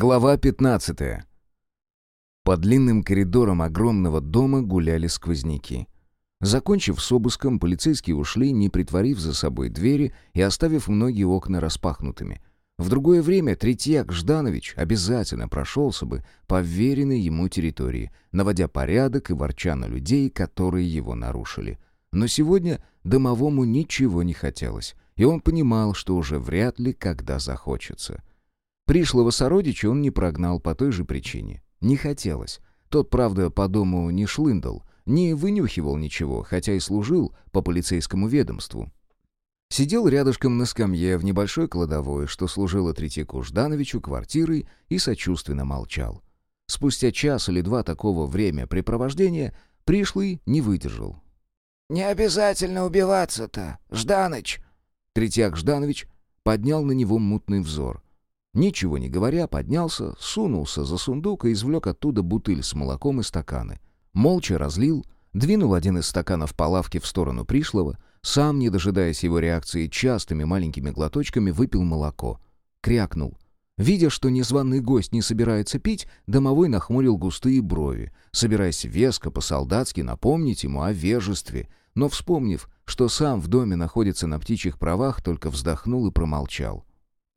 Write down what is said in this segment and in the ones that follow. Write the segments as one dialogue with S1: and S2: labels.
S1: Глава 15. По длинным коридорам огромного дома гуляли сквозняки. Закончив с обыском, полицейские ушли, не притворив за собой двери и оставив многие окна распахнутыми. В другое время Третьяк Жданович обязательно прошелся бы по веренной ему территории, наводя порядок и ворча на людей, которые его нарушили. Но сегодня домовому ничего не хотелось, и он понимал, что уже вряд ли когда захочется. Пришлого сородича он не прогнал по той же причине. Не хотелось. Тот, правда, по дому не шлындал, не вынюхивал ничего, хотя и служил по полицейскому ведомству. Сидел рядышком на скамье в небольшой кладовой, что служило Третьяку Ждановичу квартирой, и сочувственно молчал. Спустя час или два такого времяпрепровождения пришлый не выдержал.
S2: «Не обязательно убиваться-то, Жданыч!»
S1: Третьяк Жданович поднял на него мутный взор. Ничего не говоря, поднялся, сунулся за сундук и извлек оттуда бутыль с молоком и стаканы. Молча разлил, двинул один из стаканов по лавке в сторону пришлого, сам, не дожидаясь его реакции, частыми маленькими глоточками выпил молоко. Крякнул. Видя, что незваный гость не собирается пить, домовой нахмурил густые брови, собираясь веско по-солдатски напомнить ему о вежестве, но, вспомнив, что сам в доме находится на птичьих правах, только вздохнул и промолчал.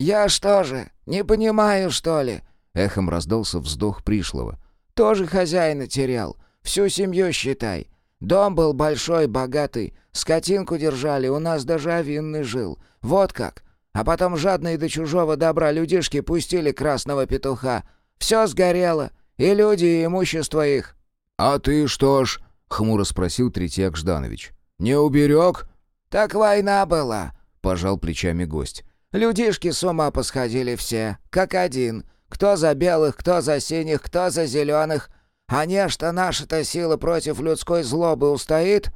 S2: «Я что же, не понимаю, что ли?»
S1: Эхом раздался вздох пришлого.
S2: «Тоже хозяина терял. Всю семью считай. Дом был большой, богатый. Скотинку держали, у нас даже овинный жил. Вот как. А потом жадные до чужого добра людишки пустили красного петуха. Все сгорело. И люди, и имущество их».
S1: «А ты что ж?» — хмуро спросил Третьяк Жданович. «Не уберег?»
S2: «Так война была», —
S1: пожал плечами гость.
S2: Людишки с ума посходили все, как один. Кто за белых, кто за синих, кто за зеленых. А не что наша-то сила против людской злобы устоит?»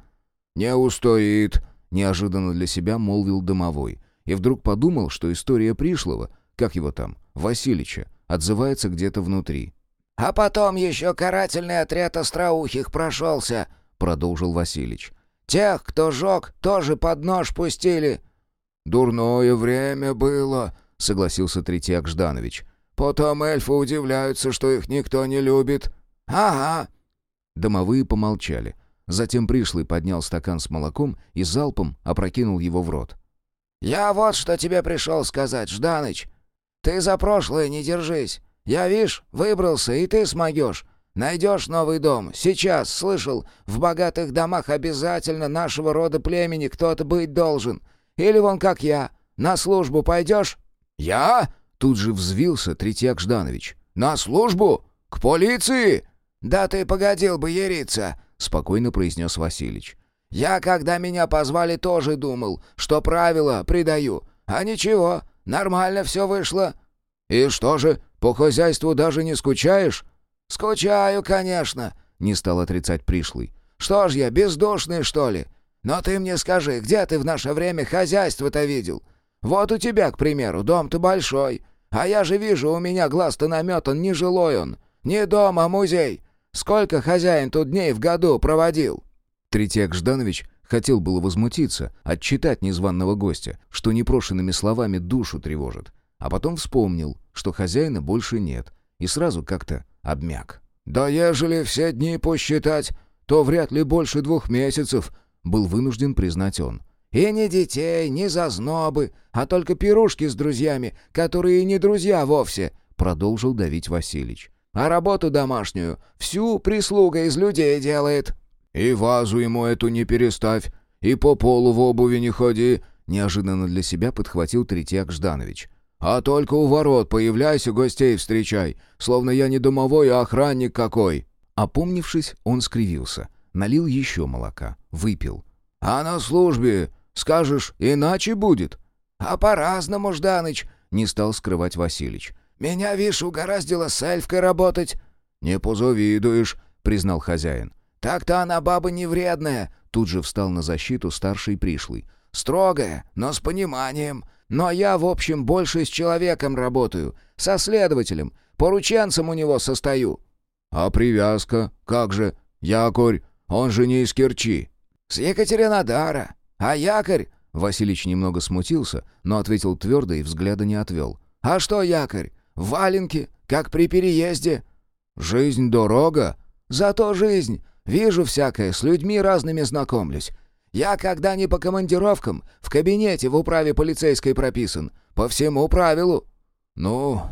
S1: «Не устоит», — неожиданно для себя молвил домовой. И вдруг подумал, что история пришлого, как его там, Василича, отзывается где-то внутри.
S2: «А потом еще карательный отряд остроухих прошелся», — продолжил Василич. «Тех, кто жег, тоже под нож пустили.
S1: «Дурное время было», — согласился Третьяк Жданович. «Потом эльфы удивляются, что их никто не любит».
S2: «Ага».
S1: Домовые помолчали. Затем пришлый поднял стакан с молоком и залпом опрокинул его в рот.
S2: «Я вот что тебе пришел сказать, Жданыч. Ты за прошлое не держись. Я, вишь, выбрался, и ты смогешь. Найдешь новый дом. Сейчас, слышал, в богатых домах обязательно нашего рода племени кто-то быть должен. Или вон как я. На службу пойдешь?»
S1: «Я?» — тут же взвился Третьяк Жданович. «На службу? К полиции?»
S2: «Да ты погодил бы ериться», — спокойно произнес Василич. «Я, когда меня позвали, тоже думал, что правила придаю. А ничего, нормально все вышло».
S1: «И что же, по хозяйству даже не скучаешь?»
S2: «Скучаю, конечно», — не стал отрицать пришлый. «Что ж я, бездушный, что ли? Но ты мне скажи, где ты в наше время хозяйство-то видел? Вот у тебя, к примеру, дом-то большой. А я же вижу, у меня глаз-то наметан, не жилой он. Не дом, а музей. Сколько хозяин тут дней в году проводил?»
S1: Третьяк Жданович хотел было возмутиться, отчитать незваного гостя, что непрошенными словами душу тревожит. А потом вспомнил, что хозяина больше нет, и сразу как-то обмяк.
S2: «Да ежели все дни посчитать, то вряд ли больше двух месяцев»,
S1: был вынужден признать он.
S2: «И не детей, не зазнобы, а только пирушки с друзьями, которые не друзья вовсе», — продолжил давить Василич. «А работу домашнюю всю прислуга из людей делает».
S1: «И вазу ему эту не переставь, и по полу в обуви не ходи», — неожиданно для себя подхватил Третьяк Жданович. «А только у ворот появляйся, гостей встречай, словно я не домовой, а охранник какой». Опомнившись, он скривился — Налил еще молока. Выпил.
S2: «А на службе, скажешь, иначе будет?» «А по-разному, Жданыч», — не стал скрывать Василич. «Меня, видишь, угораздило с эльфкой работать».
S1: «Не позавидуешь», — признал хозяин.
S2: «Так-то она баба не вредная», — тут же встал на защиту старший пришлый. «Строгая, но с пониманием. Но я, в общем, больше с человеком работаю, со следователем, порученцем у него состою».
S1: «А привязка? Как же? Якорь?» Он же не из Керчи».
S2: «С Екатеринодара. А якорь?»
S1: Василич немного смутился, но ответил твердо и взгляда не отвел.
S2: «А что якорь? В валенке, как при переезде».
S1: «Жизнь дорога?»
S2: «Зато жизнь. Вижу всякое, с людьми разными знакомлюсь. Я, когда не по командировкам, в кабинете в управе полицейской прописан. По всему правилу».
S1: «Ну,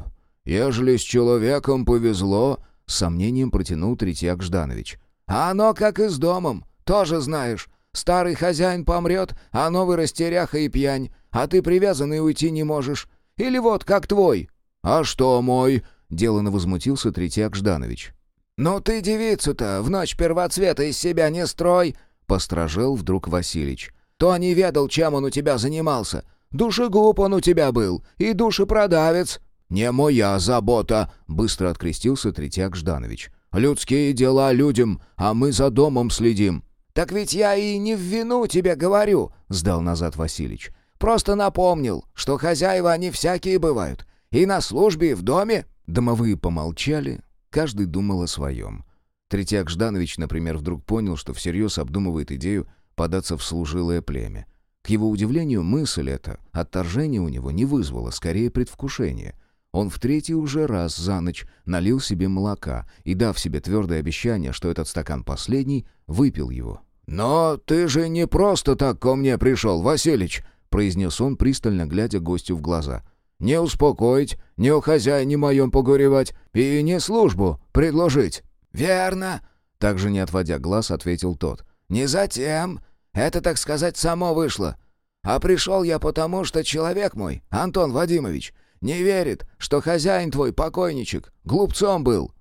S1: ежели с человеком повезло», — с сомнением протянул Третьяк Жданович.
S2: «А оно как и с домом, тоже знаешь. Старый хозяин помрет, а новый растеряха и пьянь, а ты привязанный уйти не можешь. Или вот как твой».
S1: «А что мой?» — делано возмутился Третьяк Жданович.
S2: «Ну ты девицу-то в ночь первоцвета из себя не строй!»
S1: — постражел вдруг Василич.
S2: «То не ведал, чем он у тебя занимался. Душегуб он у тебя был и душепродавец».
S1: «Не моя забота!» — быстро открестился Третьяк Жданович. «Людские дела людям, а мы за домом следим».
S2: «Так ведь я и не в вину тебе говорю», — сдал назад Василич. «Просто напомнил, что хозяева они всякие бывают. И на службе, и в доме».
S1: Домовые помолчали, Каждый думал о своем. Третьяк Жданович, например, вдруг понял, что всерьез обдумывает идею податься в служилое племя. К его удивлению, мысль эта, отторжение у него не вызвала, скорее предвкушение. Он в третий уже раз за ночь налил себе молока и, дав себе твердое обещание, что этот стакан последний, выпил его.
S2: «Но ты же не просто так ко мне пришел, Василич!» произнес он, пристально глядя гостю в глаза. Не успокоить, не у хозяине моем погоревать и не службу предложить». «Верно», — также не отводя глаз, ответил тот. «Не затем. Это, так сказать, само вышло. А пришел я потому, что человек мой, Антон Вадимович, не верит, что хозяин твой покойничек глупцом был».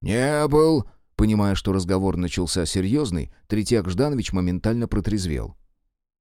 S1: «Не был», Понимая, что разговор начался серьезный, Третьяк Жданович моментально протрезвел.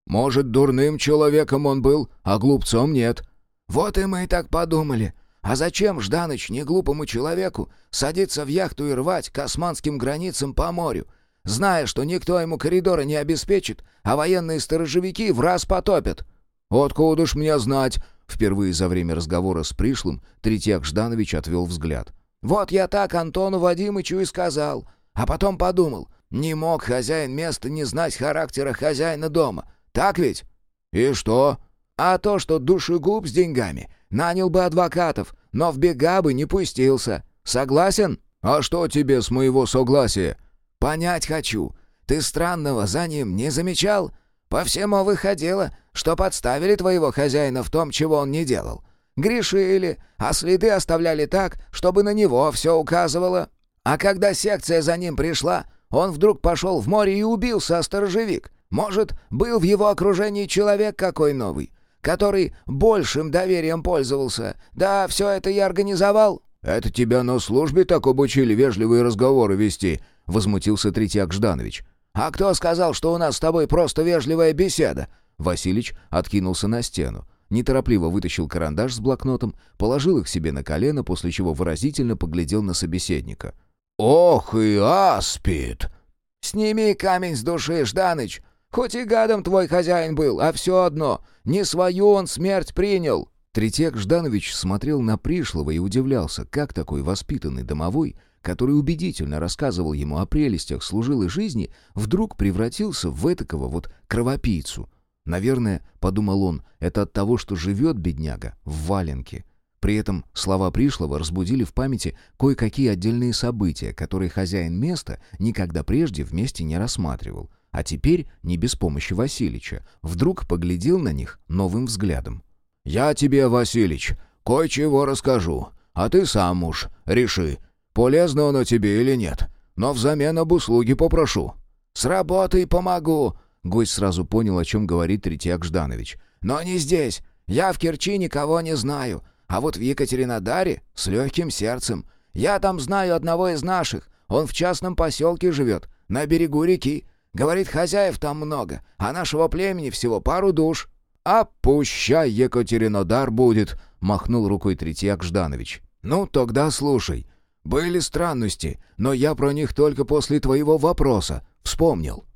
S1: «Может, дурным человеком он был, а глупцом нет.
S2: «Вот и мы и так подумали. А зачем, Жданыч, неглупому человеку, садиться в яхту и рвать к османским границам по морю, зная, что никто ему коридора не обеспечит, а военные сторожевики в раз потопят?»
S1: «Откуда ж мне знать?» Впервые за время разговора с пришлым Третьяк Жданович отвел взгляд.
S2: «Вот я так Антону Вадимычу и сказал. А потом подумал, не мог хозяин места не знать характера хозяина дома. Так ведь?»
S1: «И что?»
S2: А то, что душегуб с деньгами, нанял бы адвокатов, но в бега бы не пустился. Согласен?
S1: А что тебе с моего согласия?
S2: Понять хочу. Ты странного за ним не замечал? По всему выходило, что подставили твоего хозяина в том, чего он не делал. Грешили, а следы оставляли так, чтобы на него все указывало. А когда секция за ним пришла, он вдруг пошел в море и убился, а сторожевик. Может, был в его окружении человек какой новый, который большим доверием пользовался. Да, все это я организовал».
S1: «Это тебя на службе так обучили вежливые разговоры вести?» — возмутился Третьяк Жданович.
S2: «А кто сказал, что у нас с тобой просто вежливая беседа?»
S1: Василич откинулся на стену. Неторопливо вытащил карандаш с блокнотом, положил их себе на колено, после чего выразительно поглядел на собеседника.
S2: «Ох и аспид!» «Сними камень с души, Жданыч! Хоть и гадом твой хозяин был, а все одно, не свою он смерть принял».
S1: Третьяк Жданович смотрел на пришлого и удивлялся, как такой воспитанный домовой, который убедительно рассказывал ему о прелестях служилой жизни, вдруг превратился в этакого вот кровопийцу. Наверное, подумал он, это от того, что живет бедняга в валенке. При этом слова пришлого разбудили в памяти кое-какие отдельные события, которые хозяин места никогда прежде вместе не рассматривал а теперь, не без помощи Василича, вдруг поглядел на них новым взглядом.
S2: «Я тебе, Василич, кое-чего расскажу, а ты сам уж реши, полезно оно тебе или нет, но взамен об услуге попрошу». «С работой помогу», — гость сразу понял, о чем говорит Третьяк Жданович. «Но не здесь. Я в Керчи никого не знаю, а вот в Екатеринодаре с легким сердцем. Я там знаю одного из наших, он в частном поселке живет, на берегу реки. Говорит, хозяев там много, а нашего племени всего пару душ».
S1: «А пущай Екатеринодар будет», — махнул рукой Третьяк Жданович. «Ну, тогда слушай. Были странности, но я про них только после твоего вопроса вспомнил».